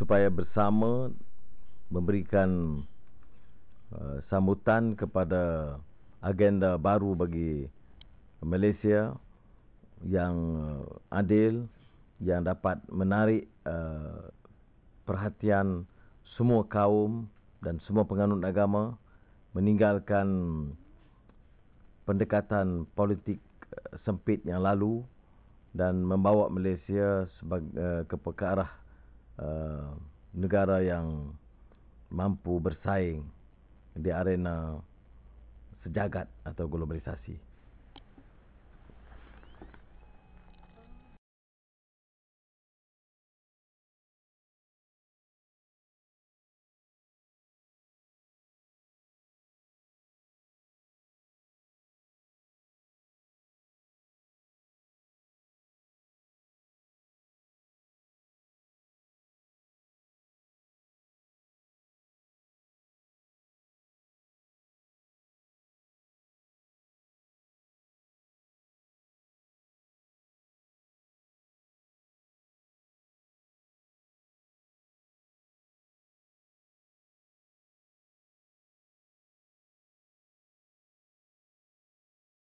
supaya bersama memberikan uh, sambutan kepada agenda baru bagi Malaysia yang adil yang dapat menarik uh, perhatian semua kaum dan semua penganut agama meninggalkan pendekatan politik uh, sempit yang lalu dan membawa Malaysia sebagai uh, ke arah uh, negara yang mampu bersaing di arena sejagat atau globalisasi.